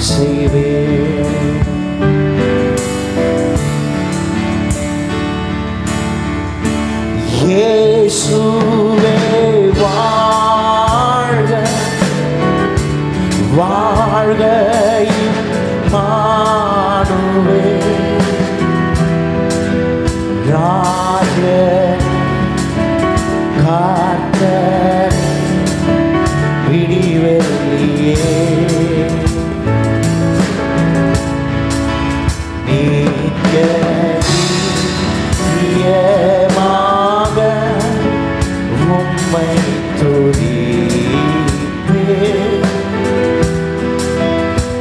See. momento di te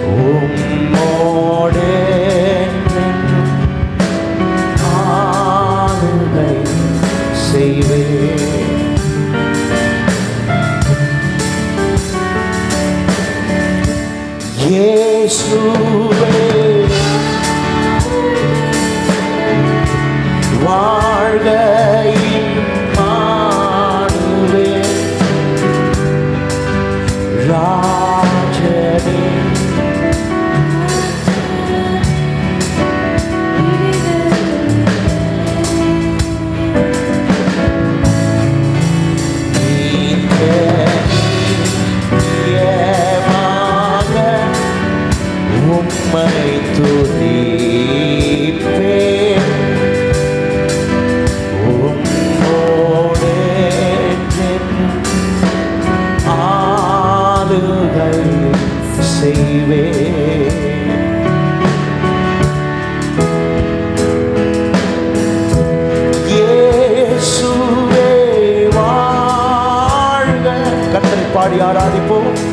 un moreno ஆளுமை செய்வேன் இயேசுவே வாழ்க variará depois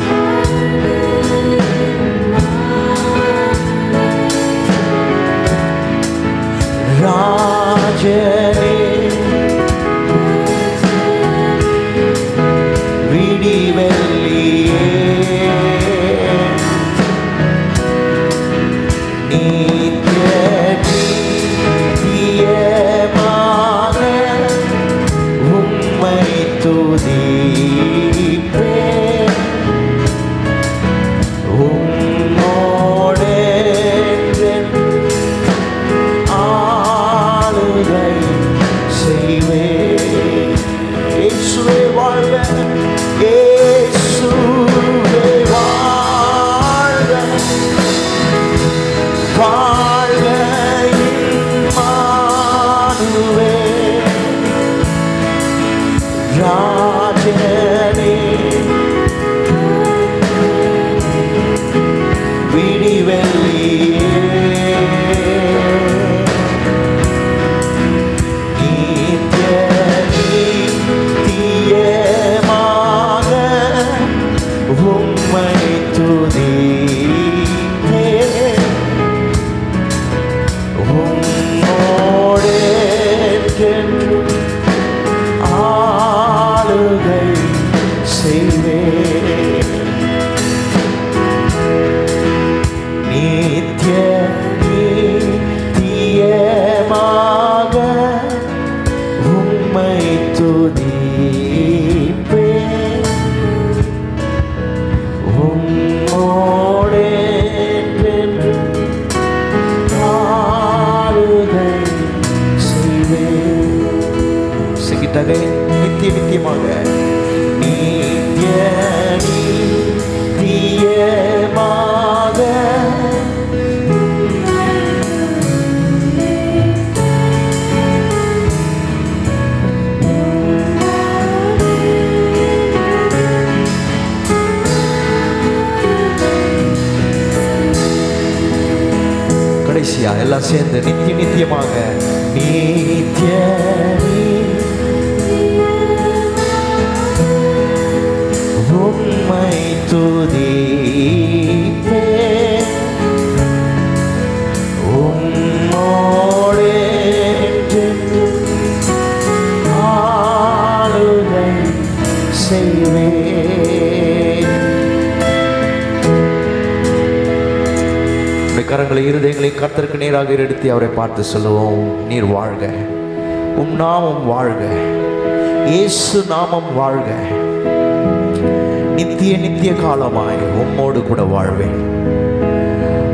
எல்லாம் சேர்ந்து நித்திய நித்தியமாக நித்திய உம்மை துதிப்பே உம்மோடே என்றென்றும் ஆளுகை செய்வேன் கரங்களை இருதயங்களை கர்த்தருக்கு நேராக எடுத்து அவரை பார்த்து சொல்லுவோம். நீர் வாழ்க. உம் நாமம் வாழ்க. இயேசு நாமம் வாழ்க. நித்திய நித்திய காலமாய் உம்மோடு கூட வாழ்வேன்.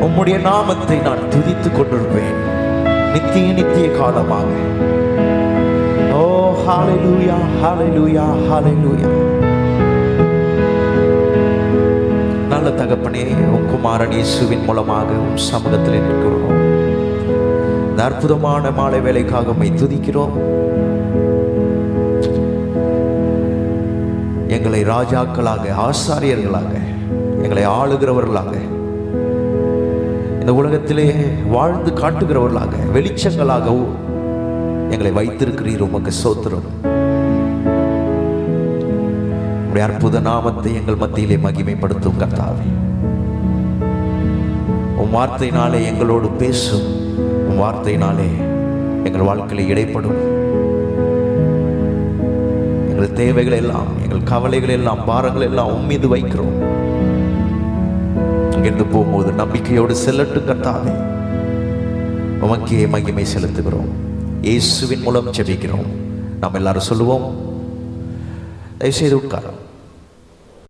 உம்முடைய நாமத்தை நான் துதித்து கொண்டிருப்பேன். நித்திய நித்திய காலமாக. ஓ ஹalleluya ஹalleluya ஹalleluya நல்ல தகப்பனே உன் குமாரன் இயேசுவின் மூலமாக உன் சமூகத்தில் இருக்கிறோம் இந்த அற்புதமான மாலை வேலைக்காக உண்மை துதிக்கிறோம். எங்களை ராஜாக்களாக ஆசாரியர்களாக எங்களை ஆளுகிறவர்களாக இந்த உலகத்திலே வாழ்ந்து காட்டுகிறவர்களாக வெளிச்சங்களாக எங்களை வைத்திருக்கிறீர். உமக்கு சோத்திரம். உடைய அற்புத நாமத்தை எங்கள் மத்தியிலே மகிமைப்படுத்தும் கர்த்தாவே. உம் வார்த்தையினாலே எங்களோடு பேசும். உன் வார்த்தையினாலே எங்கள் வாழ்க்கையில் இடைப்படும். எங்கள் தேவைகள் எல்லாம் எங்கள் கவலைகள் எல்லாம் பாரங்கள் எல்லாம் உன் மீது வைக்கிறோம். இங்கிருந்து போகும்போது நம்பிக்கையோடு செல்லட்டும் கர்த்தாவே. உமக்கே மகிமை செலுத்துகிறோம். இயேசுவின் மூலம் ஜெபிக்கிறோம். நாம் எல்லாரும் சொல்லுவோம் தயவுசெய்து உட்காரம்